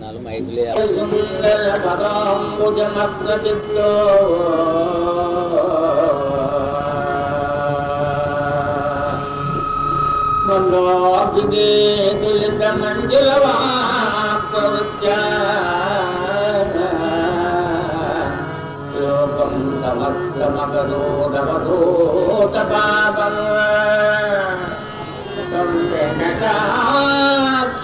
నాలుగు మైకులే పదాంబుజమగ్రజిత్లో మందోపిగే తులిత మంజుల వాక్య లోకం సమస్తమగరోధవధూత పాపం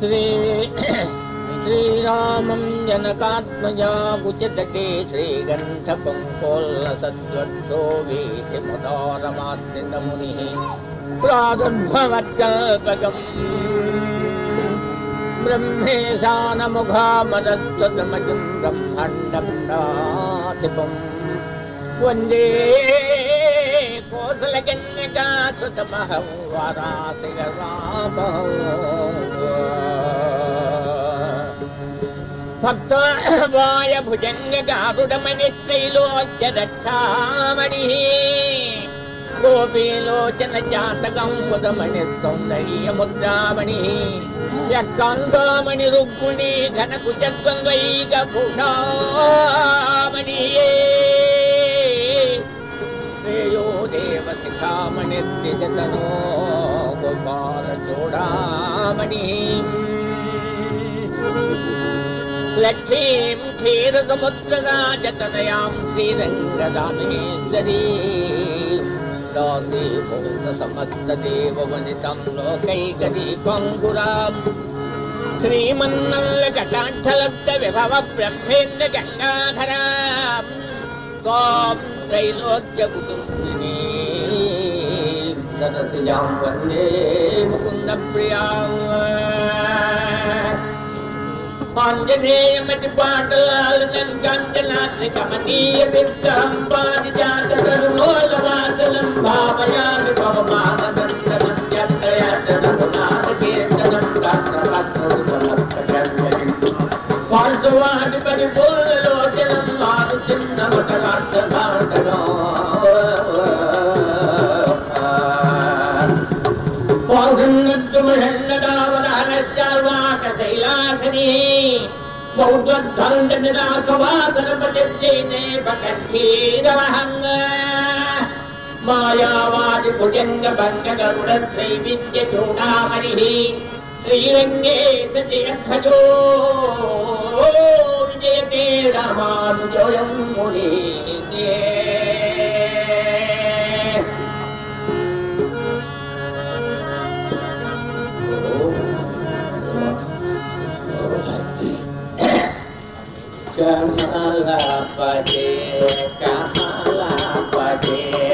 श्री श्रीरामं जनकात्मजा कुचितके श्रीगन्धपं कोल्लसद्वत्सो वीतिमुदारमाश्रितमुनिः प्रादुर्भवत्कल्पकम्। ब्रह्मेशानमुखामरत्वतमजं ब्रह्माण्डं नासिपम् वन्दे कोसलजन्यजा सुतमहं वारासिगसामहौ భక్తాయ బ్రహ్మాండం నాథిపం వందే గోపీలోచన జాతకం ముదమణి సౌందర్య ముద్రామణి యక్కాంతమణి రుగ్గుణి ఘనకు జగ్గంగైక భూషామణి శ్రేయో దేవ శిఖామణి దిశతనో గోపాల చూడామణి లక్ష్మీం క్షీరసముద్రరాజతనయాం శ్రీరంగదామేశ్వరీ దాసీ భూత లోకైకదీపంకురాం శ్రీమన్నల్ల కటాక్షలబ్ద విభవ బ్రహ్మేంద్ర గంగాధరాం త్వాం త్రైలోక్య కుటుంబిని සකසිජාම් වන්නේ මුකුන්ද ප්‍රියාව පංජනේය මැටි පාටලාල නන් ගංජනාත්න කමනීය පිත්තම් පාදි ජාත කරු මෝලවාතලම් භාවයාමි පවමාන දන්තනම් යත්ත යත්ත නපුනාත කේතනම් තත්ත පත්ත උපලක්ත ජන්ජනින් පංජවාහටි පඩි පොල්ල ලෝකනම් ආදු සින්න මටරත්ත සාටනෝ మకరార్థ శైలాసని మాయావాది భుజంగ భంగ గరుడ శ్రీ విద్య చూడామణి శ్రీరంగే సజయధ్వజో విజయతే రామానుజోయం ముని gemelah pedih, gemelah pedih.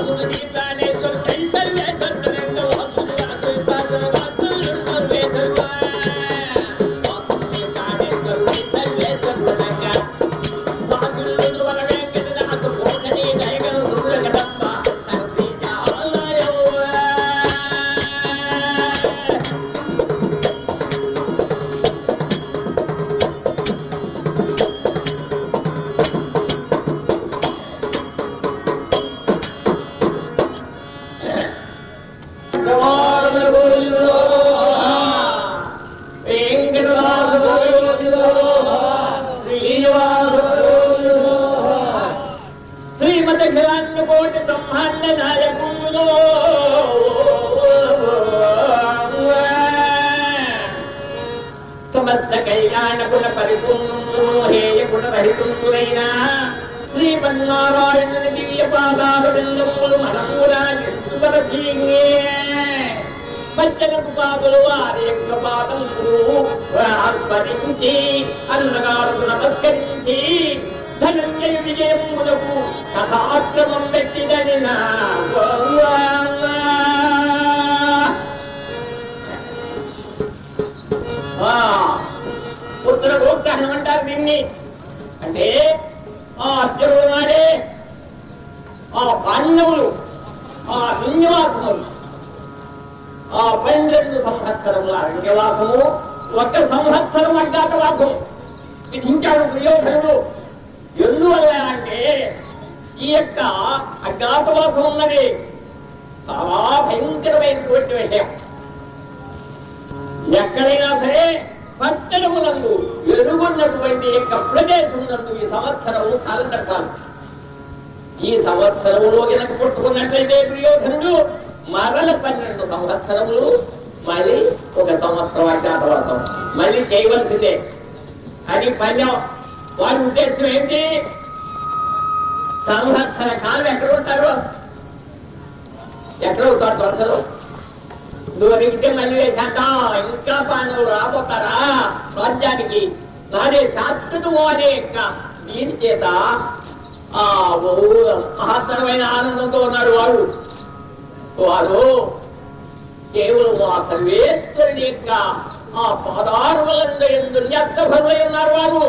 Thank you. ఉత్తర అంటారు దీన్ని. అంటే ఆ అర్జునుడు నాడే ఆ పాండవులు ఆ అరణ్యవాసములు ఆ పన్నెండు సంవత్సరముల అరణ్యవాసము ఒక సంవత్సరం అజ్ఞాతవాసము విధించాడు దుర్యోధనుడు. ఎందువల్ల అంటే ఈ యొక్క అజ్ఞాతవాసం ఉన్నది. చాలా భయంకరమైనటువంటి విషయం. ఎక్కడైనా సరే పట్టణములందు ఎరుగున్నటువంటి యొక్క ప్రదేశమునందు ఈ సంవత్సరము కాలం ఈ సంవత్సరములో కనుక పుట్టుకున్నట్లయితే ప్రియోధనుడు మరల పన్నెండు సంవత్సరములు మళ్ళీ ఒక సంవత్సరం అజ్ఞాతవాసం. మళ్ళీ చేయవలసిందే. అది పద్యం వారి ఉద్దేశం ఏంటి? సంవత్సర కాలం ఎక్కడ ఉంటారు? ఎక్కడ ఉంటారు దొరకరు నువ్వు అడిగితే మళ్ళీ వేశాక ఇంకా పాండవులు రాబోతారా? స్వర్గానికి నాదే శాశ్వతము అనే యొక్క దీని చేత ఆ ఓ మహత్తరమైన ఆనందంతో ఉన్నారు వారు. వారు కేవలం ఆ సర్వేశ్వరుని యొక్క ఆ పాదారులందు ఎందు న్యర్థభరులై ఉన్నారు వారు.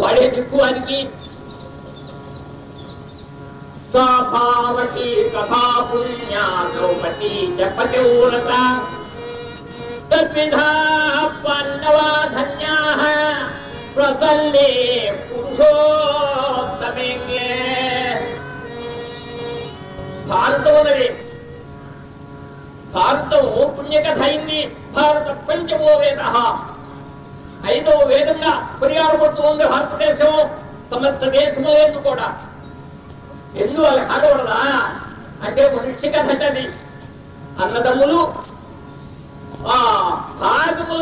వాడే దిక్కువానికి సాభావతి కథా పుణ్యా ద్రౌపది జపతివ్రత తద్విధా పాండవా ధన్యా ప్రసల్లే పురుషోత్తమే భారతం ఉన్నది పుణ్యకథ అయింది భారత పంచమో వేద ఐదవ వేదంగా కొనియాడబడుతూ ఉంది భారతదేశం సమస్త దేశము ఎందు కూడా ఎందువల్ల కాకూడదా అంటే మనిషి కథది అన్నదమ్ములు ఆ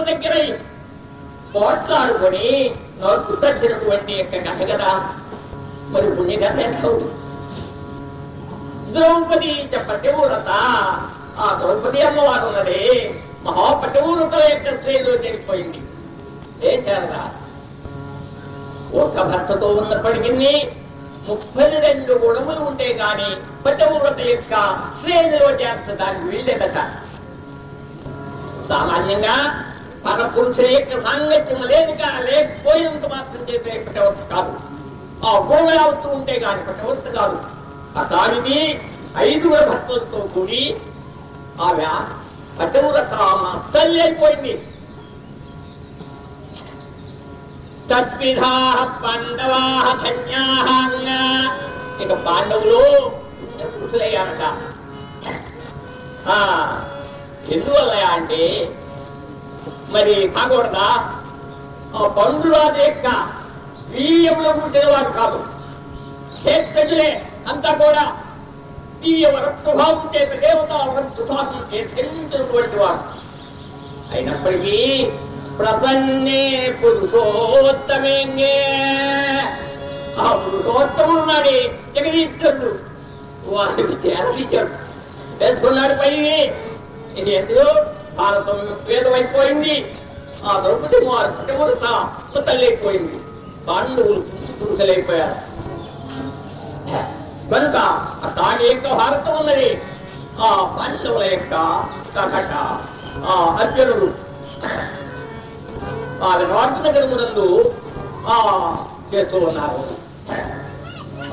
దగ్గర పోట్లాడుకొని నోట్కు తచ్చినటువంటి యొక్క కథ కదా. మరి పుణ్యకథ ఎంత అవుతుంది ద్రౌపది పతివ్రత ఆ ద్రౌపది అమ్మవారు ఉన్నది మహాపతివ్రతల యొక్క శ్రేణిలో చేరిపోయింది. ఏం చేరదా ఒక భర్తతో ఉన్నప్పటికీ ముప్పై రెండు గుణములు ఉంటే గాని పతివ్రత యొక్క శ్రేణిలో చేర్చడానికి వీళ్ళేదట సామాన్యంగా పర పురుషుల యొక్క సాంగత్యం లేదుగా లేకపోయినంత మాత్రం చేసే పటవర్త కాదు. ఆ గుణములు అవుతూ ఉంటే గాని పటవర్త కాదు. అతనిది ఐదుగురు భక్తులతో కూడి ఆమె పటవ్రత తల్లి అయిపోయింది. తద్విధా పాండవా ధన్యా ఇక పాండవులు పురుషులయ్యారట ఆ, ఎందువల్ల అంటే మరి కాకూడదా ఆ పండురాజు యొక్క వీర్యంలో పుట్టిన వారు కాదు. క్షేత్రజులే అంతా కూడా ఈ వరప్రభావం చేత దేవత వరప్రభావం చేత వారు అయినప్పటికీ ప్రసన్నే పురుషోత్తమేంగే? ఆ పురుషోత్తముడు నాడే జగదీశ్వరుడు. వారికి చేరదీశాడు తెలుసుకున్నాడు పై ఇది ఎందుకు? భారతం వేదమైపోయింది ఆ ద్రౌపది వారు పటమురత తల్లి పాండవులు పురుషులైపోయారు. కనుక దాని యొక్క భారతం ఉన్నది. ఆ పాండవుల యొక్క కథట ఆ అర్జునుడు ఆ విరాట్ నగరమునందు ఆ చేస్తూ ఉన్నారు.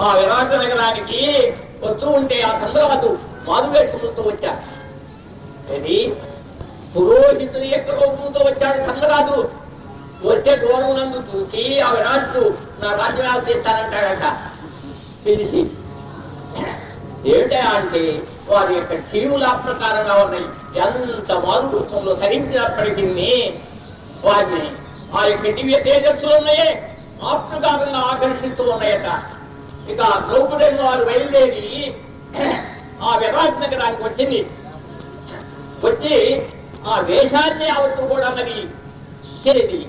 ఆ విరాట్ నగరానికి వస్తూ ఉంటే ఆ చంద్రవతు మారువేషములతో వచ్చారు ఇది పురోహితుల యొక్క రూపంతో వచ్చాడు చంద్రరాజు వచ్చే దూరం నందు చూసి ఆ విరాట్ నా రాజ్యాలు తీస్తానంటాడట తెలిసి ఏమిటా అంటే వారి యొక్క జీవుల ప్రకారంగా ఉన్నాయి. ఎంత మారు రూపంలో ధరించినప్పటికీ వారిని ఆ యొక్క దివ్య తేజస్సులు ఉన్నాయే ఆప్రకారంగా ఆకర్షిస్తూ ఉన్నాయట ఇక ద్రౌపది వారు బయలుదేరి ఆ విరాట్ నగరానికి వచ్చింది. వచ్చి ఆ వేషాన్ని అవత్తు కూడా మరి చేరింది.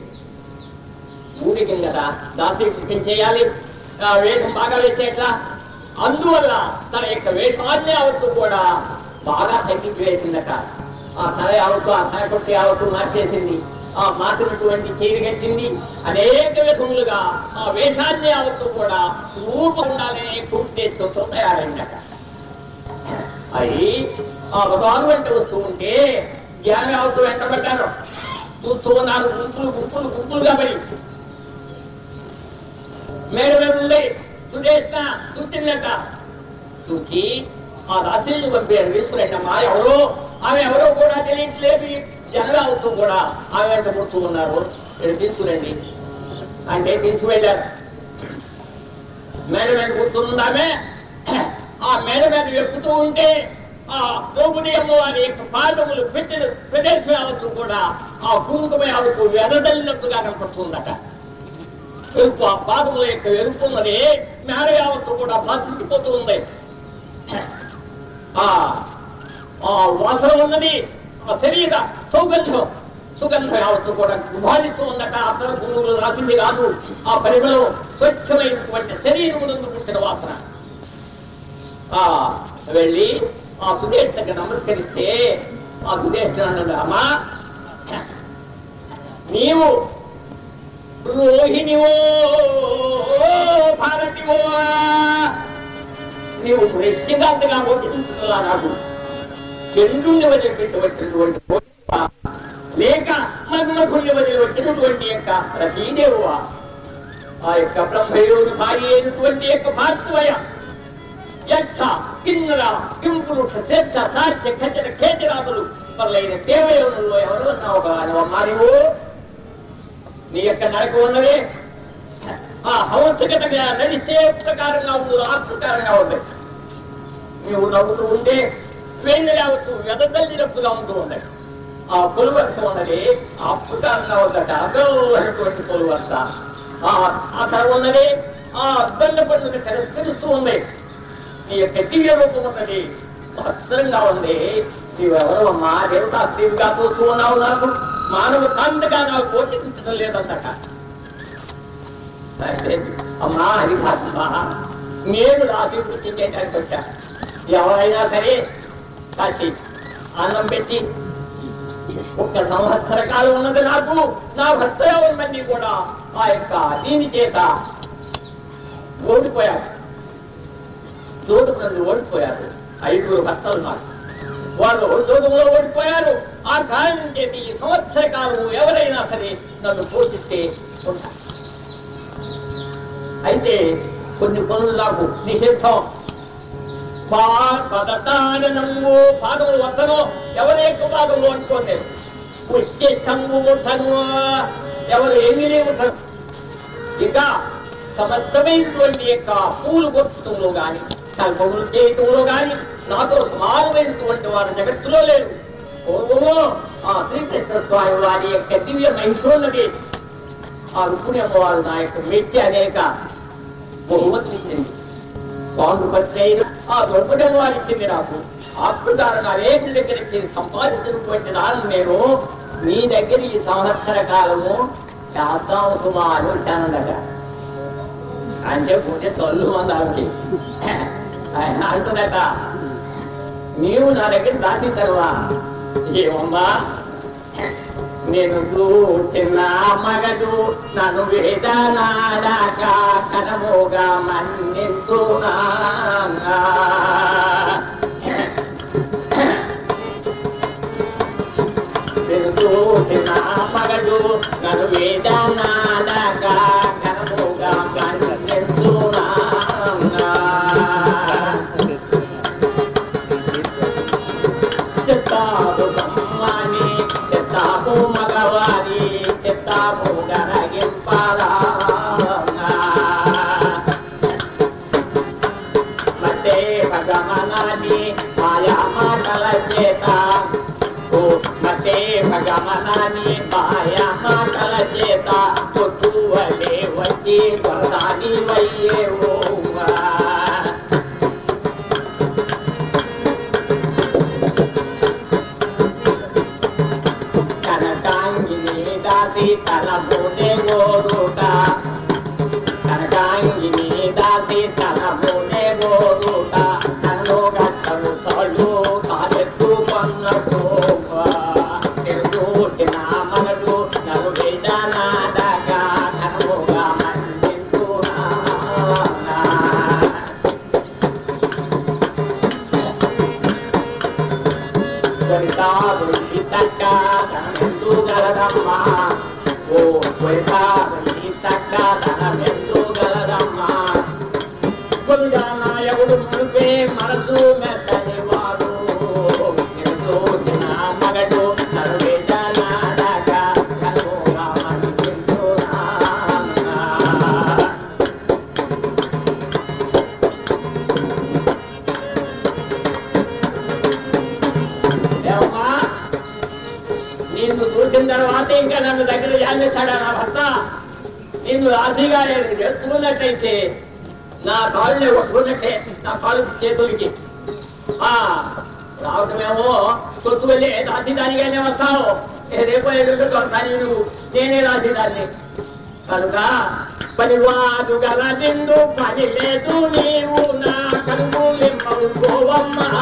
ఊరికి కదా దాసీకృతం చేయాలి ఆ వేషం బాగా వేసేట్లా అందువల్ల తన యొక్క వేషాన్ని అవత్తు కూడా బాగా తగ్గించి వేసిందట. ఆ తల యావత్తు ఆ తల కొట్టి యావత్తు మార్చేసింది. ఆ మాసినటువంటి చేయి గచ్చింది అనేక విధములుగా ఆ వేషాన్ని యావత్తు కూడా రూపంగానే పూర్తితో తయారైందట. అది ఆ భగవాను వెంట వస్తూ ఉంటే జ్ఞానం యావత్తు వెంటబడ్డారు చూస్తూ ఉన్నారు గుంపులు గుంపులు గుంపులుగా పడి. మేడ మీద ఉంది చూసేసిన చూసిందట. చూసి ఆ దాసిని పంపారు తీసుకురండమ్మా ఎవరో? ఆమె ఎవరో కూడా తెలియట్లేదు. జనగా కూడా ఆమె వెంట పుడుతూ ఉన్నారు. తీసుకురండి. అంటే తీసుకువెళ్ళారు. మేడ మీద కూర్చుందామే ఆ మేడ మీద ఎక్కుతూ ఉంటే ఆ ద్రౌపది అమ్మవారి యొక్క పాదములు పెట్టిన ప్రదేశం యావత్తు కూడా ఆ కుంకుమ యావత్తు వెదదల్లినట్టుగా కనపడుతుందట. ఎరుపు ఆ పాదముల యొక్క ఎరుపు మరి మేడ యావత్తు కూడా భాషించిపోతూ ఉంది. ఆ ఆ వాసన ఉన్నది. ఆ శరీర సౌగంధం సుగంధం యావత్తు కూడా గుబాలిస్తూ ఉందట. అతర పురుగులు రాసింది కాదు. ఆ పరిమళం స్వచ్ఛమైనటువంటి శరీరం పుట్టిన వాసన. ఆ వెళ్ళి ఆ సుధేష్కి నమస్కరిస్తే ఆ సుధేష్ఠ అమ్మా నీవు రోహిణివో భారతివో నీవు నిశ్చితాంతగా ఓటించుతున్నా నాకు చంద్రుణ్ణి వదిలిపెట్టి లేక మన్మధుణ్ణి వచ్చినటువంటి యొక్క రతీదేవువా ఆ యొక్క బ్రహ్మయోని భార్య అయినటువంటి యొక్క భారతవయ యక్ష కిన్నర కింపురుక్ష శ్రేష్ఠ సాధ్య ఖచ్చిత ఖేతిరాదులు మొదలైన దేవయోనుల్లో ఎవరు ఉన్నావు కానవమ్మా నీ యొక్క నడక ఉన్నదే. ఆ హంసగతగా నడిస్తే ప్రకారంగా ఉండదు ఆ ప్రకారంగా ఉంది నీవు నవ్వుతూ ఉంటే వేణు యావత్తు వెదతల్లినప్పుగా ఉంటూ ఉన్నాడు ఆ పులివర్షం ఉన్నది అద్భుతంగా ఉందట అసలైనటువంటి పులివర్ష ఆ అక్కడ ఉన్నది ఆ అద్దండ పండుగ తిరస్కరిస్తూ ఉంది. నీ యొక్క దివ్య రూపం ఉన్నది భద్రంగా ఉంది. నీవెవరు మా దేవతా స్త్రీవిగా చూస్తూ ఉన్నావు నాకు. మానవ కాంతగా నాకు పోషించడం లేదంతట అమ్మా హరిభాత్మ నేను రాసి వృత్తి చేయడానికి వచ్చా. ఎవరైనా సరే సాక్షి అన్నం పెట్టి ఒక్క సంవత్సర కాలం ఉన్నది నాకు. నా భర్త ఎవరిమంది కూడా ఆ యొక్క దీని చేత ఓడిపోయారు. జోడుకున్నది ఓడిపోయారు. ఐదుగురు భర్తలు నాకు వాళ్ళు జోడులో ఓడిపోయారు. ఆ కారణం చేత ఈ సంవత్సర కాలం ఎవరైనా సరే నన్ను పోషిస్తే ఉంటా అయితే కొన్ని పనులు నాకు నిషిద్ధం పదతాడనము పాదములు వద్దను ఎవరు ఎక్కువ పాదములు పుష్టి పుష్టిష్టంగు ముట్టను ఎవరు ఎమిలే ముట్టను ఇంకా సమర్థమైనటువంటి యొక్క పూలు కొట్టడంలో గాని కల్పములు చేయటంలో గాని నాతో సమానమైనటువంటి వారు జగత్తులో లేరు పూర్వము ఆ శ్రీకృష్ణ స్వామి వారి యొక్క దివ్య మహిషోన్నది ఆ రుక్మిణి అమ్మవారు నా యొక్క మెచ్చి అనేక బహుమతులు ఇచ్చింది. పాండుపత్రి అయిన ఆ ద్రౌపదం వారు నాకు ఆత్మదారుగా అనేక దగ్గర ఇచ్చి సంపాదించినటువంటి దానిని నేను నీ దగ్గర ఈ సంవత్సర కాలము చేద్దాం సుమారు వచ్చానన్నట అంటే పోతే తల్లు మందానికి ఆయన అంటున్నట నీవు నా దగ్గర దాచిన తర్వా. ఏమమ్మా? నేను చూచిన మగడు నన్ను వేదనాడాక కనమోగా మన్నింతునా. నేను చూచిన మగడు నన్ను వేదనా చేత కొట్టువలే వచ్చి వరదాని వయ్యేవో amar. తొత్తుకెళ్ళి రాశిదానిగానే వస్తావు. ఏ రేపు ఎదురుగా దొరకాలి నువ్వు నేనే రాశిదాన్ని కనుక పనివాడు గల నిండు పని లేదు నీవు నా కనుగు లింపవుకోవమ్మా పనివాడగిండు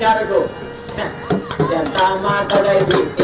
ಜಾಗದು ಎಂತ ಮಾತಾಡಿ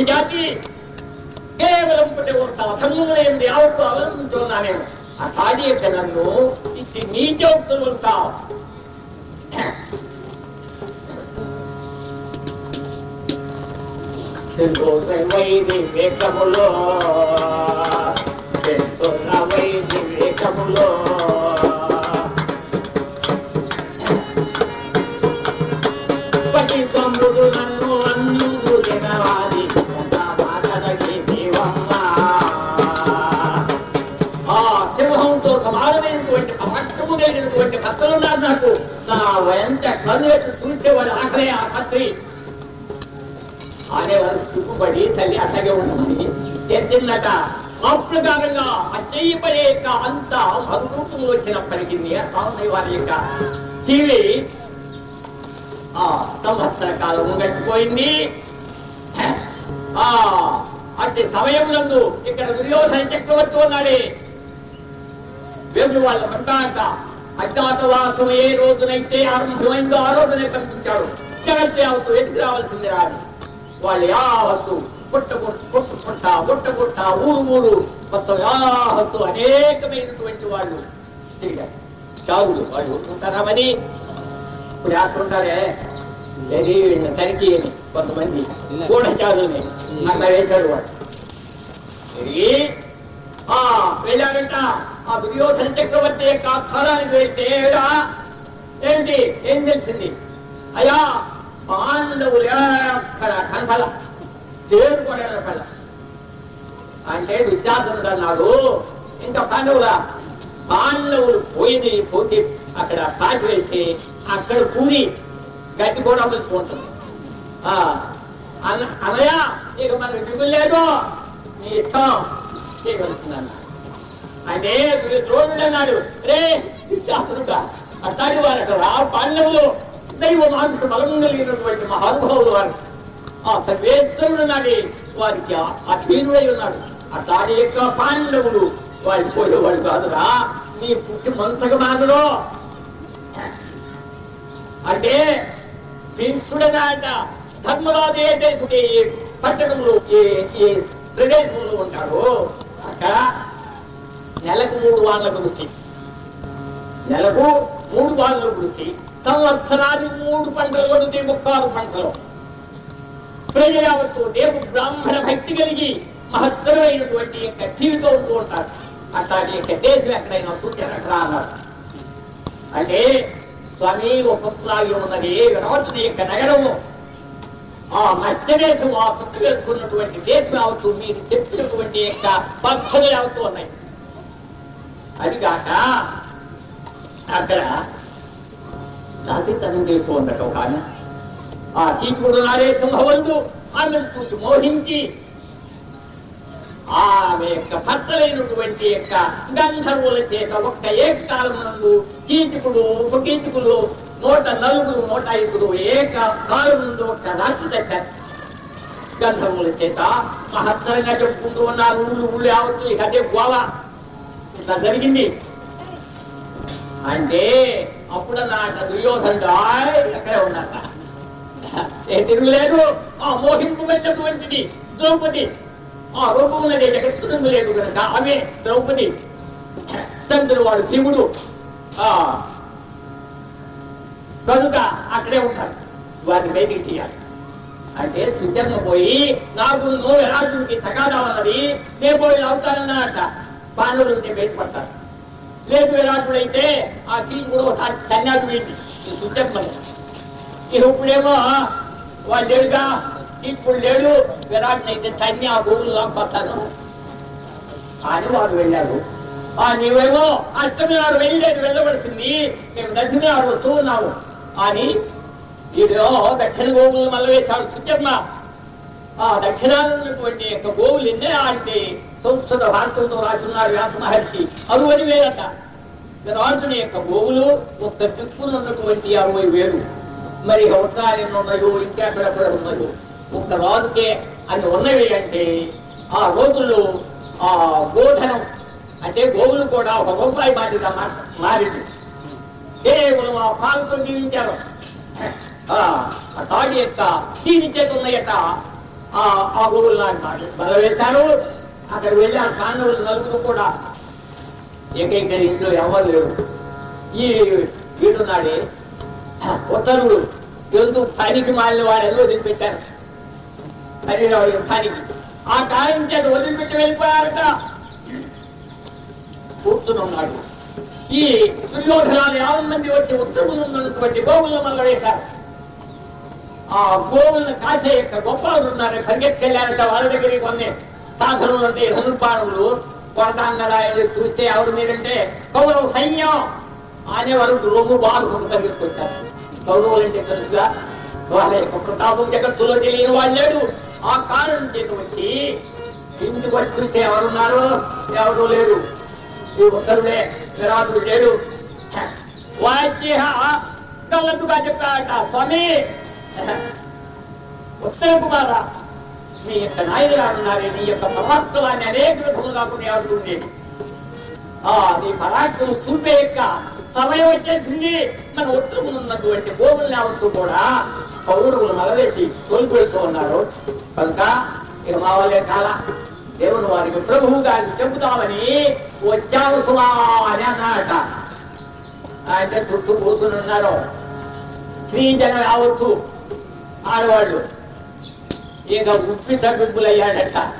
పుట్టింది సైలెన్స్ జాతి కేవలం పుట్టే ఒక అధర్మం ఏమిటి యావత్తు అవలంబించున్నా నేను ఆ తాడి యొక్క నన్ను ఇచ్చి నీచోక్తులు కలిగినటువంటి ఉన్నారు నాకు. నా ఎంత కన్ను ఎట్టు చూసేవాడు ఆఖరే ఆ కత్రి అనేవారు సిగ్గుపడి తల్లి అట్లాగే ఉండమని తెచ్చిందట ఆ ప్రకారంగా ఆ చెయ్యి పడే యొక్క అంత మరురూపంలో వచ్చినప్పటికీ స్వామి వారి యొక్క టీవీ ఆ సంవత్సర కాలం గడిచిపోయింది. ఆ అట్టి సమయమునందు ఇక్కడ దుర్యోధన చక్రవర్తి ఉన్నాడే. వేములు వాళ్ళ అంట. అజ్ఞాతవాసం ఏ రోజునైతే ఆరంభమైందో ఆ రోజునే కనిపించాడు. జగత్తు యావత్తు ఎత్తుకు రావాల్సింది రాదు వాళ్ళు యావత్తు పుట్ట పుట్ట పుట్ట పుట్ట పుట్ట ఊరు ఊరు మొత్తం యావత్తు అనేకమైనటువంటి వాళ్ళు తిరిగారు. చావులు వాళ్ళు ఉంటారా మరి? ఇప్పుడు ఏది వీళ్ళని తనిఖీ అని కొంతమంది కూడా చాదుల్ని అట్లా వేశాడు వాడు తిరిగి ఆ వెళ్ళాడంట ఆ దుర్యోధన చక్రవర్తి యొక్క స్థలానికి వెళ్తే ఏంటి? ఏం తెలిసింది? అయా పాండవులు ఎక్కడ కనపల. పేరు కూడా కనపల. అంటే దుశ్శాసనుడు అన్నాడు. ఇంకా పాండవులా? పాండవులు పోయింది పోతే అక్కడ పాటి వెళ్తే అక్కడ కూలి గట్టి కూడా అమలుచుకుంటుంది ఆ అన్న ఇక మనకు దిగులు లేదు. నీ ఇష్టం. చేయగలుగుతున్నాను అంటే ద్రోణుడు అన్నాడు? రే శాస్త్రుట అట్లాంటి వారు అక్కడ ఆ పాండవులు. దైవ మానస బలం కలిగినటువంటి మహానుభావులు వారు. ఆ సర్వేశ్వరుడు నాటి వారికి అధీనుడై ఉన్నాడు. అట్లాంటి యొక్క పాండవులు. వాళ్ళు పోయేవాడు కాదురా నీ పుట్టి మంత్రక మానలో అంటే భీష్ముడనాట ధర్మరాజు ఏ దేశం ఏ పట్టణంలో ఏ ఏ ప్రదేశంలో ఉంటాడో అక్కడ నెలకు మూడు వాళ్ళ గురించి నెలకు మూడు వాళ్ళ గురించి సంవత్సరానికి మూడు పంటలు పడితే ముక్కారు పంటలు. ప్రజ దేవు బ్రాహ్మణ భక్తి కలిగి మహత్తరమైనటువంటి యొక్క జీవితం ఉంటూ ఉంటారు. అట్లాంటి యొక్క దేశం ఎక్కడైనా సూచన అన్నారు. అంటే స్వామి ఒక్కొక్కలాగి ఉన్నది వినవద్దు యొక్క నగరము. ఆ మధ్యదేశం ఆ పుట్టుకు వేసుకున్నటువంటి దేశం యావత్తు మీరు చెప్పినటువంటి యొక్క పద్ధతులు యావత్తు ఉన్నాయి అదిగాక అక్కడ దాసితనం చేస్తూ ఉండటం కానీ ఆ కీచుకుడు నారే సింహవంతు ఆమెను చూసి మోహించి ఆమె యొక్క భర్తలైనటువంటి యొక్క గంధర్వుల చేత ఒక్క ఏకకాలం నందు కీచకుడు ఉపకీచకులు నూట నలుగురు నూట ఐదుగురు ఏక కాలం నందు ఒక్క రాత్రి తెచ్చారు గంధర్వుల చేత మహత్తరంగా చెప్పుకుంటూ ఉన్నారు. ఊళ్ళు ఊళ్ళు యావత్తు ఇక అదే గోవా ఇట్లా జరిగింది. అంటే అప్పుడు నాట దుర్యోధనుడు ఆయ్ ఎక్కడే ఏ తిరుగులేదు. ఆ మోహింపబడినటువంటిది ద్రౌపది ఆ రూపం జగత్తు లేదు కనుక ఆమె ద్రౌపది చంద్రుడు వాడు భీముడు. ఆ కనుక అక్కడే ఉంటారు వారిని బయటికి తీయాలి. అంటే సుచరణ పోయి నాకు నువ్వు ఎలాంటి తగాదా ఉన్నది నేను పోయి అవుతానన్నట పాండవులు ఉంటే బయటపడతారు. లేదు ఎలాంటిదైతే ఆ తీసి కూడా ఒక సన్యాసి వెళ్ళి సుచరణ ఇక ఇప్పుడేమో వాళ్ళు లేడుగా ఇప్పుడు లేడు. విరాట్ అయితే తన్ని ఆ భూములు లాక్కొస్తాను. అని వాడు వెళ్ళాడు. ఆ నీవేమో అష్టమి నాడు వెళ్ళలేదు వెళ్ళవలసింది. నేను దక్షిణ నాడు వస్తూ ఉన్నావు అని ఇదో దక్షిణ గోవులు మళ్ళీ వేశాడు సుచర్మ. ఆ దక్షిణాలు ఉన్నటువంటి యొక్క గోవులు ఎన్నే అంటే సంస్కృత భారతంతో రాసి ఉన్నాడు వ్యాస మహర్షి. అరువది వేలట. విరాటుని యొక్క గోవులు ఒక్క దిక్కులు ఉన్నటువంటి అరవై వేలు. మరి ఇక ఉత్తరాయణ ఉన్నాయో ఇంకెక్కడెక్కడ ఉన్నాయో ఒక్క రాజుకే అని ఉన్నవి అంటే ఆ రోజుల్లో ఆ గోధనం అంటే గోవులు కూడా ఒక రూపాయి మాదిరిగా మారింది. కేవలం ఆ పాలతో జీవించారు. ఆ ఆ తాడి యొక్క జీవించేది ఉన్నాయట ఆ ఆ గోవులు నాటి మాట బల వేశారు అక్కడ వెళ్ళి ఆ కాండవులు నలుగురు కూడా ఏకైక ఇంట్లో ఎవరు లేరు. ఈ వీడున్నాడే ఉత్తరుడు. ఎందుకు పనికి మాలిన వాడు ఎలా వదిలిపెట్టారు పనిరావు యుద్ధానికి ఆ కారణం చేత వదిలిపెట్టి వెళ్ళిపోయారట. కూర్చునున్నాడు ఈ దుర్యోధనాలు యాభై మంది వచ్చి ఉత్తరములు ఉన్నటువంటి గోవులను మళ్ళీ వేశారు. ఆ గోవులను కాసే యొక్క గొప్పలు ఉన్నారు. పరిగెత్తుకెళ్ళారట వాళ్ళ దగ్గరికి కొన్ని సాధనలు అంటే ధనుర్పాణములు కొడతాం కదా చూస్తే ఎవరు మీరంటే కౌరవ సైన్యం అనేవారు రొమ్ము బాధకు పరిగెత్తుకొచ్చారు. కౌరవులు అంటే తెలుసుగా వాళ్ళ యొక్క ప్రతాపం జగత్తులో తెలియని వాళ్ళు లేడు. ఆ కాలం చేత వచ్చి ఇంటికి వచ్చి చూస్తే ఎవరున్నారు ఎవరు లేరు. ఈ ఒక్కరుడే విరాటుడు లేడు వాచ్య గల్లట్టుగా చెప్పాడట స్వామి ఉత్తర కుమార నీ యొక్క నాయకురాలు ఉన్నారే నీ యొక్క పరాక్రమాన్ని అనేక విధములుగా కొనియాడుతుంది ఆ నీ పరాక్రమం చూపే యొక్క సమయం వచ్చేసింది. మన ఉత్తరములు ఉన్నటువంటి భూములు యావత్తు కూడా పౌరులు మలవేసి కోల్పోతూ ఉన్నారు. కనుక ఇక మా వాళ్ళే కాల. దేవుడు వారికి ప్రభువు గారిని చెబుతామని వచ్చాము సుమా అని అన్నాడట. ఆయన చుట్టూ కూర్చుని ఉన్నారు. స్త్రీ జనం యావత్తు ఆడవాళ్ళు. ఇక ఉప్పి తగ్గింపులయ్యాడట.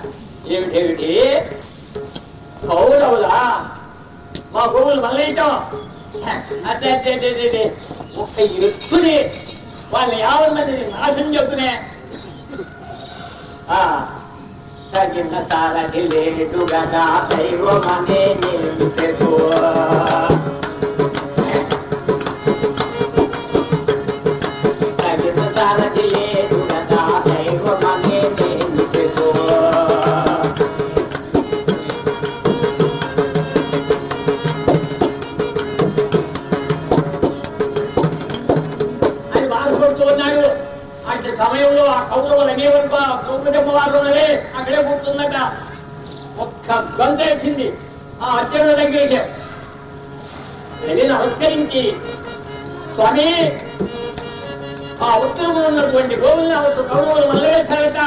ఏమిటేమిటి కౌరవులా మా గోవులు మళ్ళీ ఇచ్చాం. అదే అదే అదే, అదే ఒక్క ఎత్తుని వాళ్ళు యాభై మందిని నాశనం చెప్తునే తగిన సారకి లేదు గదా దైవమనే నిలిచెను. తగిన సారకి ద్రౌపదమ్మ వారు అక్కడే కూర్చుందట. ఒక్క గొంతేసింది ఆ అర్జునుడి దగ్గరికి వెళ్ళి నమస్కరించి స్వామి ఆ ఉత్తరములు ఉన్నటువంటి గోవుల్ని అవతు కౌరవులు మల్లవేశారట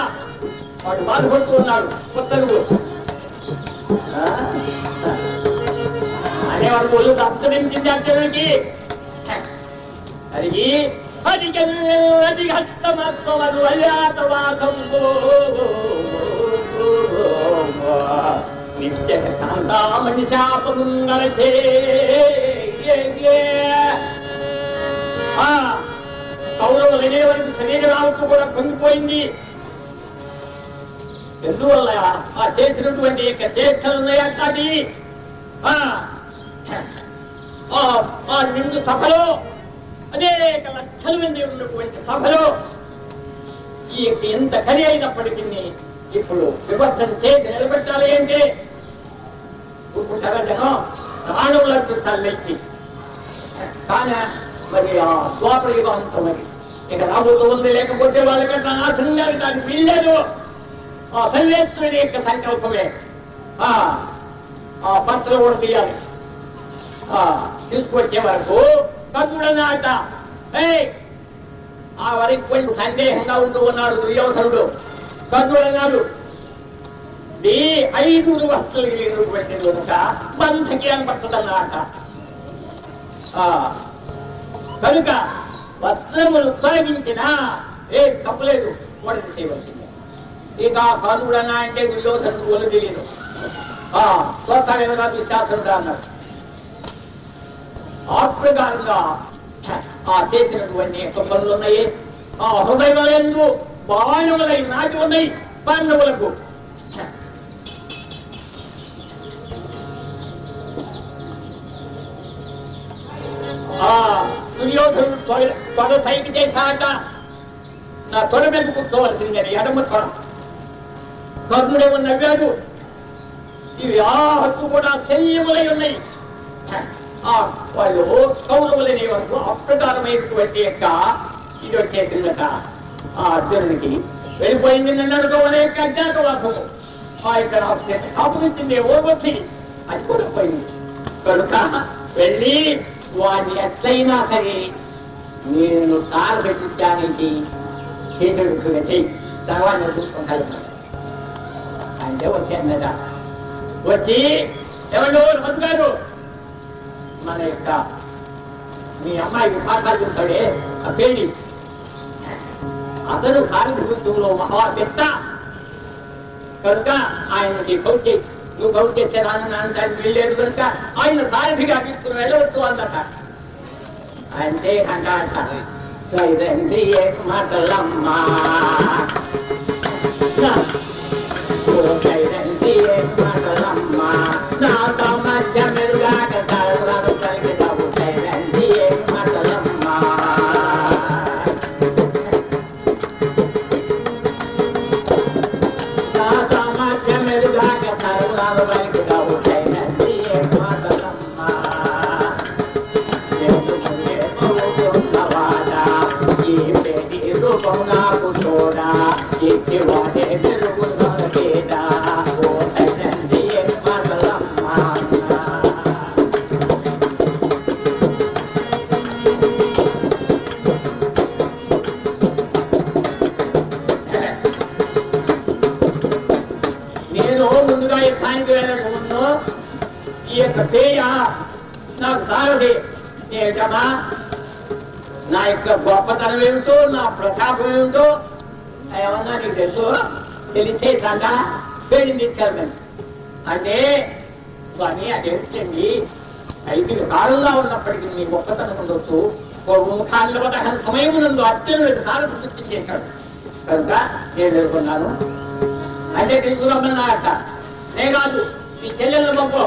వాడు బాధపడుతూ ఉన్నాడు. ఉత్తరువు అనేవాడు ఒళ్ళు దప్తరించింది అర్జునుడికి అది అడిగి అడిగి హస్తమత్వమను అయాతవాసం నిత్య కాంతామణి శాపముంగలచే కౌరవ అనే వరకు శరీర రావచ్చు కూడా పొంగిపోయింది ఎందువల్ల ఆ చేసినటువంటి యొక్క చేష్టలు ఉన్నాయట్లాంటి ఆ నిండు సభలో అనేక లక్షల మంది ఉన్నటువంటి సభలో ఈ ఎంత కలి అయినప్పటికీ ఇప్పుడు విభజన చేసి నిలబెట్టాలి అంటే ఊరుకుంటారా జనం ప్రాణులకు చల్లెచ్చి కానీ మరి ఆ ద్వాపర యుగం మరి ఇక రాబోతూ ఉంది లేకపోతే వాళ్ళకంటే నాశనం జరగడానికి వీల్లేదు. ఆ సర్వేశ్వరుడి యొక్క సంకల్పమే. ఆ పత్రం కూడా తీయాలి. తీసుకొచ్చే వరకు కర్ణుడన్నాట ఏయ్ ఆ వరకు కొంచెం సందేహంగా ఉంటూ ఉన్నాడు దుర్యోధనుడు. కర్ణుడు నీ ఐదు వస్తువులు కలిగినటువంటి కనుక బంధకి అని పట్టదన్నమాట కనుక వస్త్రములు తొలగించినా ఏ తప్పలేదు మొదటి చేయవలసిందే. ఇక కర్ణుడు అన్నా అంటే దుర్యోధనుడు ఒళ్ళు తెలియదు. స్వస్థ స్వస్థానంగా దుశ్శాసనుడు అన్నాడు. ఆ ఆ చేసినటువంటి యొక్క పనులు ఉన్నాయి ఆ హృదయములందు బాణములై నాటి ఉన్నాయి. పాండవులకు ఆ దుర్యోధనుడు తొడ- తొడ సైకి చేశాట నా తొడ మీద కూర్చోవలసిందని ఎడమ తొడ. కర్ణుడేమో నవ్వాడు ఇవి ఆ హక్కు కూడా చెయ్యములై ఉన్నాయి. ఆ వాళ్ళు కౌరవులనే వరకు అప్రకారమైనటువంటి యొక్క ఇది వచ్చేసిందట ఆ అర్జునుడికి వెళ్ళిపోయింది నన్ను అనుకోవలే యొక్క అజ్ఞాతవాసము ఆ యొక్క సాపునిచ్చింది ఓర్వశి అది కూడా పోయింది. కనుక వెళ్ళి వాడిని ఎట్లయినా సరే నేను సార్ పెట్టించానికి చేసేటట్టుగా చెయ్యి తర్వాత చూసుకుంటాను. అంటే వచ్చేసిందట. వచ్చి ఎవరు? రమజు గారు మన యొక్క మీ అమ్మాయికి పాఠాలు చెప్తాడే ఆ పేడి అతను సారథి మహా పెద్ద కనుక ఆయనకి కౌటి నువ్వు కౌటి చేరాలని అనడానికి వెళ్ళలేదు కనుక ఆయన సారథిగా తీసుకుని వెళ్ళవచ్చు అందట అంటే అంట సైదండి ఏక మాటలమ్మా సైదండి ఏక మాటలమ్మా నా సమస్య వల్ల కాక పేరుని అంటే స్వామి అదేమిటండి ఐదు కాలంలో ఉన్నప్పటికీ మీ గొప్పతనం ఉండొచ్చు ముఖాన్ని పదహారు సమయం నందు అత్యనుడు సారథి పూర్తి చేశాడు. కనుక నేను ఎదుర్కొన్నాను. అంటే తీసుకురమ్మన్నారట నే కాదు మీ చెల్లెళ్ళ పంపు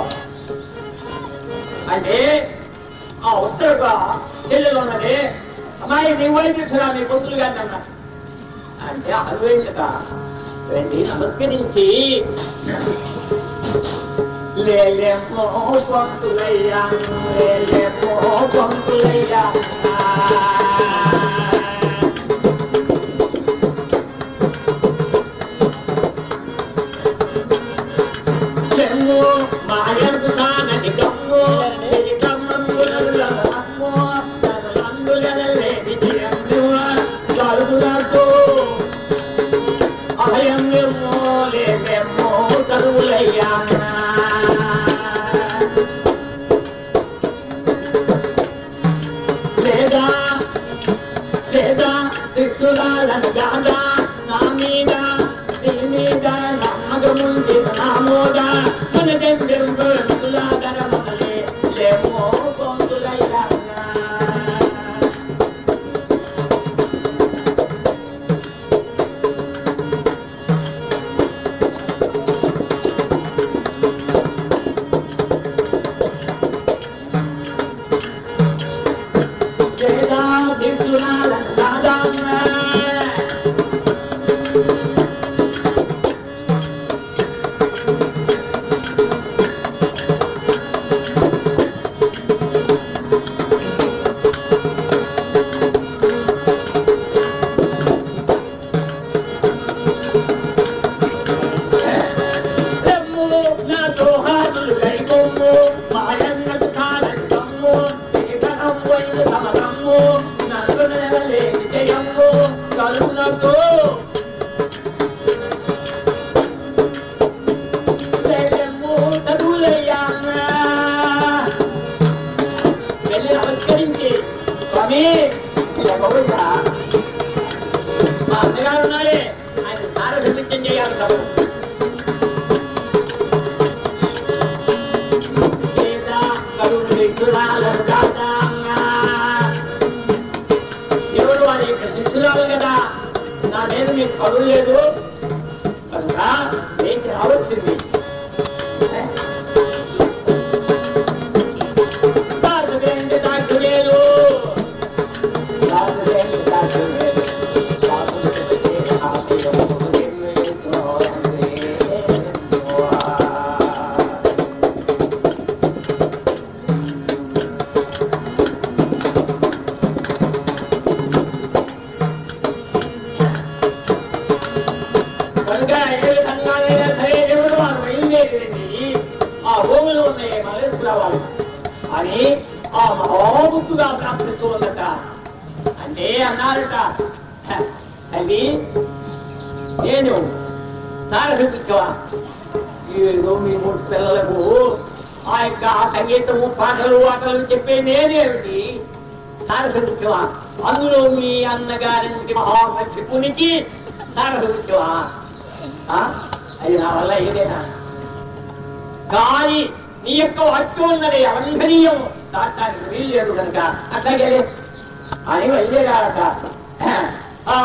అంటే ఆ ఉత్తరుగా చెల్లెలు ఉన్నది అమ్మాయి నీ ఓడి తీసుకురా నీ పొత్తులు గారిని అన్న అంటే అరవైందట రండి నమస్కరించి. లేలేమో పంతులయ్యా లేలేమో పంతులయ్యా అంటే అన్నారట తల్లి నేను తార చూపించవా ఏదో మీ మూడు పిల్లలకు ఆ యొక్క సంగీతము పాటలు ఆటలు చెప్పే నేనేమిటి సారథించవా అందులో మీ అన్నగారింటి మహామక్షకునికి సారథించవా అది నా వల్ల ఏదేనా? కానీ నీ యొక్క హక్కు ఉన్నది అవంధనీయం దాటానికి వీల్లేదు కనుక. అట్లాగే అని వెళ్ళేరాడట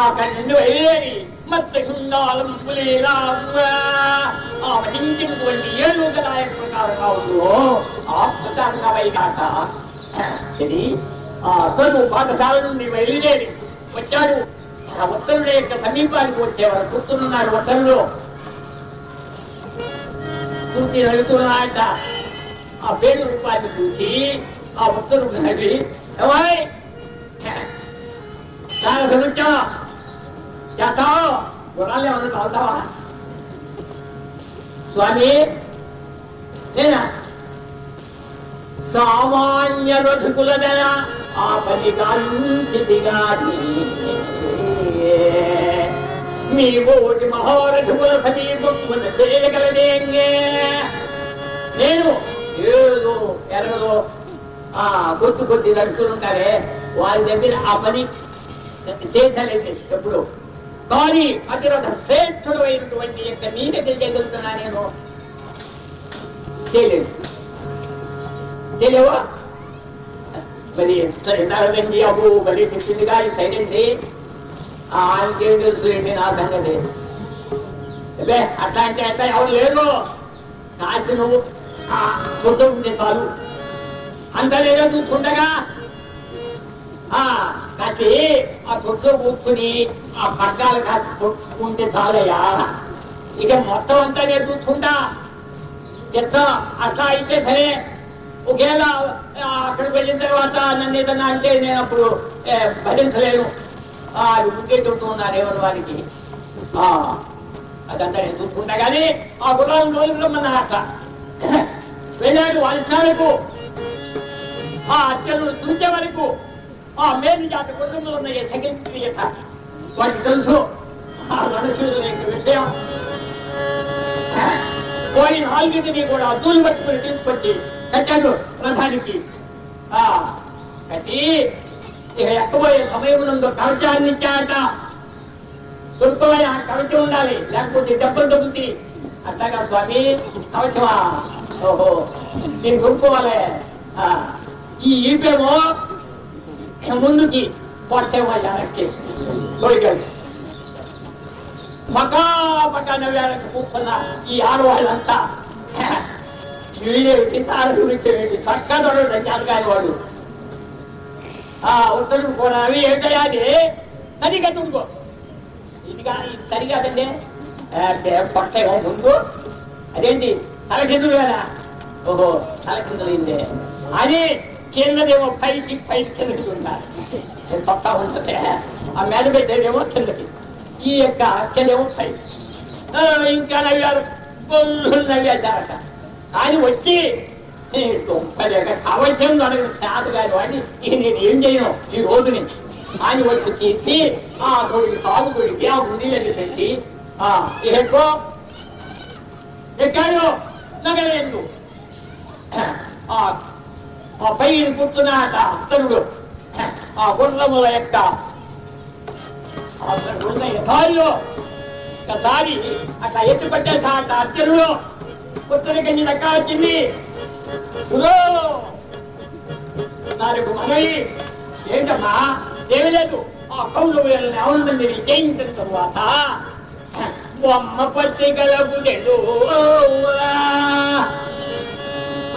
అక్కడి నుండి వెళ్ళేది మత్త శుండాలం ఆ వధించినటువంటి ఏడు నాయక ప్రకారం కావచ్చు ఆ ప్రకారంగా వైగాట ఇది ఆ తను పాఠశాల నుండి వెళ్ళేది వచ్చాడు. ఆ ఉత్తరుడు యొక్క సమీపానికి వచ్చేవారు కూర్చున్నాడు ఉత్తరులో కూర్చి నడుతున్నాయట ఆ పేరు రూపాన్ని చూసి ఆ ఉత్తరుడు నవ్వి "ఏమోయ్? చాలా సమస్య చేస్తావు గుర్రాలు ఏమన్నా అవుతావా స్వామి నేనా? సామాన్య రథకులదయ ఆ పని కాంచితిగా మీ ఓటి మహారథకుల సమీపమున చేయగలదేంగే? నేను ఏదో ఎరగదో ఆ కొద్ది కొద్ది నడుస్తుంటారే వారి దగ్గర ఆ పని చేసలేదు ఎప్పుడు కానీ అతిరథ శ్రేష్ఠుడు అయినటువంటి యొక్క నీ దగ్గర చేయగలుగుతున్నా నేను చేయలేదు చేయలేవా మరి ఎంతరండి అబ్బు బలి చెప్పిందిగా ఈ సైలెంట్ ఆయనకేం తెలుసు ఏంటి నా సంగతి అబ్బే అట్లా అంటే అట్లా ఎవరు లేరు కాచి నువ్వు ఆ చుట్టూ ఉంటే చాలు అంత చూస్తుండగా చూసుకుంటగా ఆ కాచి ఆ చుట్టూ కూర్చుని ఆ పగ్గాలు కాచి తొట్టుకుంటే చాలయ్యా. ఇక మొత్తం అంతా నేను చూసుకుంటా చెప్తా అట్లా అయితే సరే ఒకవేళ అక్కడికి వెళ్ళిన తర్వాత నన్ను ఏదన్నా అంటే నేను అప్పుడు ఏ, భరించలేను. ఆ, అది చెబుతూ ఎవరి వారికి. ఆ, అదంతా నేను చూసుకుంటా కానీ ఆ గుర్రాలు రోజుల్లో మన అక్క వెళ్ళాడు వాళ్ళకు ఆ అర్చనలు చూసే వరకు ఆ మేలు జాత కుటుంబంలో ఉన్న ఈ సగిత వాడికి తెలుసు. ఆ మనుషుల యొక్క విషయం. పోయి నాలుగింటిని కూడా దూలు పట్టుకుని తీసుకొచ్చి కట్టాడు రథానికి ఆ కట్టి ఇక ఎక్కబోయే సమయమునందు కవచాన్ని ఇచ్చాడట కొడుకోవాలి ఆ కవచం ఉండాలి లేకపోతే దెబ్బలు తగ్గుతాయి అట్లాగా స్వామి కవచమా? ఓహో నేను కొనుక్కోవాలి. ఈ ఈపేమో ముందుకి పొట్టేమో వెనక్కి తొలిగండి పకాపకాన వేళకి కూర్చున్న ఈ ఆడవాళ్ళంతా వీడేమిటి తార గురించేమిటి చక్కదడు దొరకడు చేతకాయ వాడు. ఆ ఉత్తడు పోనా అవి ఏంటయ్యా అది సరిగా తుడుకో ఇదిగా ఇది సరిగాదండి అంటే పొట్టేమో ముందు. అదేంటి? తల కిందులు కదా ఓహో తల కిందలైందే అది కిందదేమో పైకి పైకి కిందకి ఉంటారు పక్కా ఉంటుంది ఆ మేడ పెట్టేదేమో కిందకి. ఈ యొక్క అక్కడేమో పైకి. ఇంకా నవ్వారు. బొల్లు నవ్వేశారట ఆయన వచ్చి "ఈ దుంపలేక కవచం అడగ చేత కాదు అని ఇక నేను ఏం చేయను? ఈ రోజు నుంచి. అని వచ్చి తీసి ఆ గుడికి కాలు గుడికి ఆ గుండీలని పెట్టి ఆ ఎక్కువ ఎక్కాడు నగలేదు ఆ ఆ పైన కూర్చున్నాట అత్తరుడు. ఆ గుర్రముల యొక్క అతను ఒకసారి అట్లా ఎత్తి పట్టేసాట అత్తరుడు. పుత్తడి గంజి దక్క వచ్చింది. నాకు మనవి ఏంటమ్మా? ఏమి లేదు. ఆ కౌలు వీళ్ళని అవునండి తరువాత బొమ్మ పత్రికలకు తెలు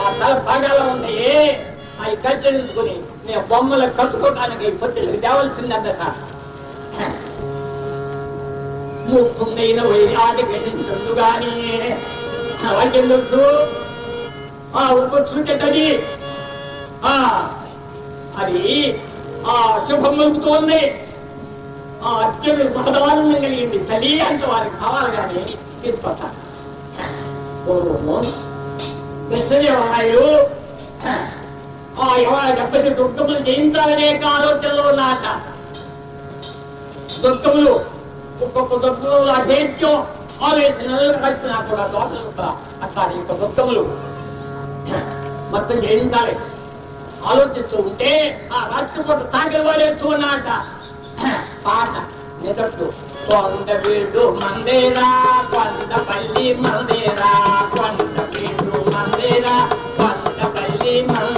ఆ తల భాగాలు ఉన్నాయి అవి కత్తిరించుకుని నేను బొమ్మలు కట్టుకోవటానికి పొత్తులకు తేవలసిందందట మూర్ఖుండైన వైరాటి గణించు గాని. వాళ్ళకేం తెలుసు ఆ ఉప్పు ఆ అది ఆ శుభం కలుగుతోంది ఆ అత్యుడు మహదానందం కలిగింది తల్లి అంటే వారికి కావాలి కానీ తీసుకొస్తా. పూర్వము కృష్ణదేవరాయలు. ఆ ఎవరు చెప్పేసి దుఃఖములు జయించాలనే యొక్క ఆలోచనలో ఉన్నాట దుఃఖములు ఒక్కొక్క దుఃఖములు అభేద్యం ఆవేశనలు కలిసినా కూడా దోషలు అట్లా యొక్క దుఃఖములు మొత్తం జయించాలి. ఆలోచిస్తూ ఉంటే ఆ రాత్రిపూట తాకిన వాడేస్తూ ఉన్నాట పాట నిజట్టు కొండ వీడు మందేరా కొండపల్లి మందేరా కొండ వీడు మందేరా కొండపల్లి మందేరా.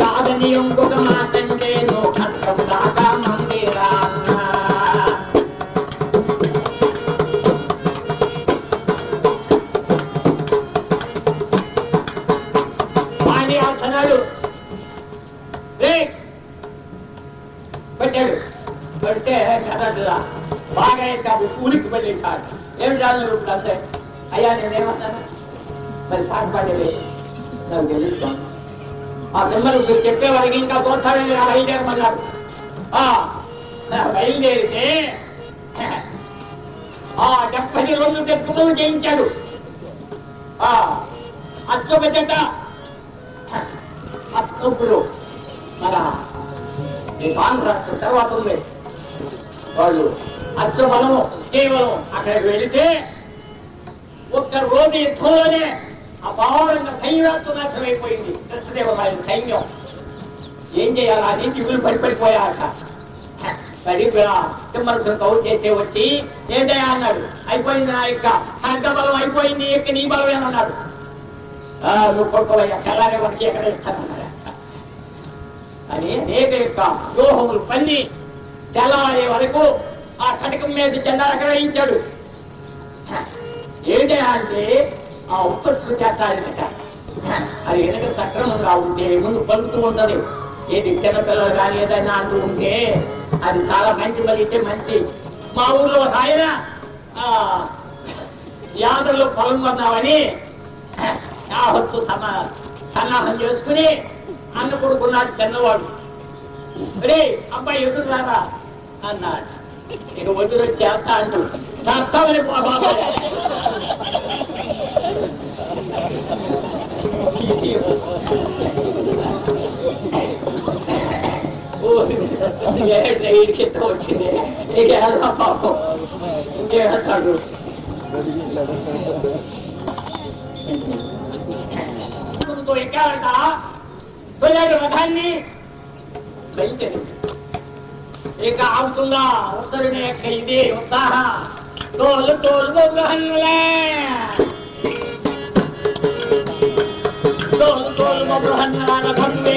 కాదని ఇంకొక మాట నేను కట్టం దాకా మందేరా అన్నా. వాణి అంటున్నాడు రే పెట్టాడు పెడితే కదట్లా బాగా కాదు ఊరికి వెళ్ళేసాడు ఏం చాలు ఇప్పుడు అంతే అయ్యా నేనేమన్నాను మరి పాట పాడలే నాకు తెలుస్తాను ఆ పిల్లలు చెప్పేవారికి ఇంకా తోచాలని బయలుదేరమన్నారు బయలుదేరితే ఆ డెబ్బై రెండు దెబ్బలు జయించాడు. ఆ అశ్వపచట ఇప్పుడు మన ఈ కాంగ్రెస్ తర్వాత ఉంది. వాళ్ళు అశ్వబలము కేవలం అక్కడికి వెళితే ఒక్క రోజు యుద్ధంలోనే అపారంగా సైన్యాత్మ నాశనం అయిపోయింది. కృష్ణదేవరాయల సైన్యం. ఏం చేయాలి? అది దిగులు పడిపడిపోయాక సరిగ్గా తిమ్మరసం కౌ చేస్తే వచ్చి ఏంటయ్యా అన్నాడు. అయిపోయింది నా యొక్క హంట బలం అయిపోయింది. ఎక్క నీ బలం అన్నాడు. ఆ, నువ్వు కొడుకోవయ్యా. తెల్లారే వరకు ఎక్కడ ఇస్తానన్నాడు అని అనేక యొక్క వ్యూహములు పన్ని తెల్లవారే వరకు ఆ కటకం మీద జెండాలు గ్రహించాడు ఏంటి అంటే ఆ ఉత్పత్తులు చేస్తాడనట అది వెనక సక్రమంగా ఉంటే ముందు పలుకుతూ ఉంటది. ఏది చిన్నపిల్లలు కానీ ఏదైనా అంటూ ఉంటే అది చాలా మంచి మలిస్తే మంచి మా ఊర్లో ఒక ఆయన ఆ, యాదవులు పొలం కొన్నామని ఆ హొత్తు సమా సన్నాహం చేసుకుని అన్న కొడుకున్నాడు చిన్నవాడు. రే అబ్బాయి ఎదురు రారా? అన్నాడు. ఇక వదిలి వచ్చి చేస్తా అంటూ చేస్తామని బాబా ఇడికి వచ్చింది ఇక ఎలా పాపం ఇంకేస్తాడు తో ఎక్కారంట వెళ్ళాడు రథాన్ని బయలుదేరి ఇక ఆగుతుందా ఉత్తరుని యొక్క ఇది ఉత్సాహ తోలు తోలు బొగ్గుహన్నులే తోలు Go, go, go, go, go,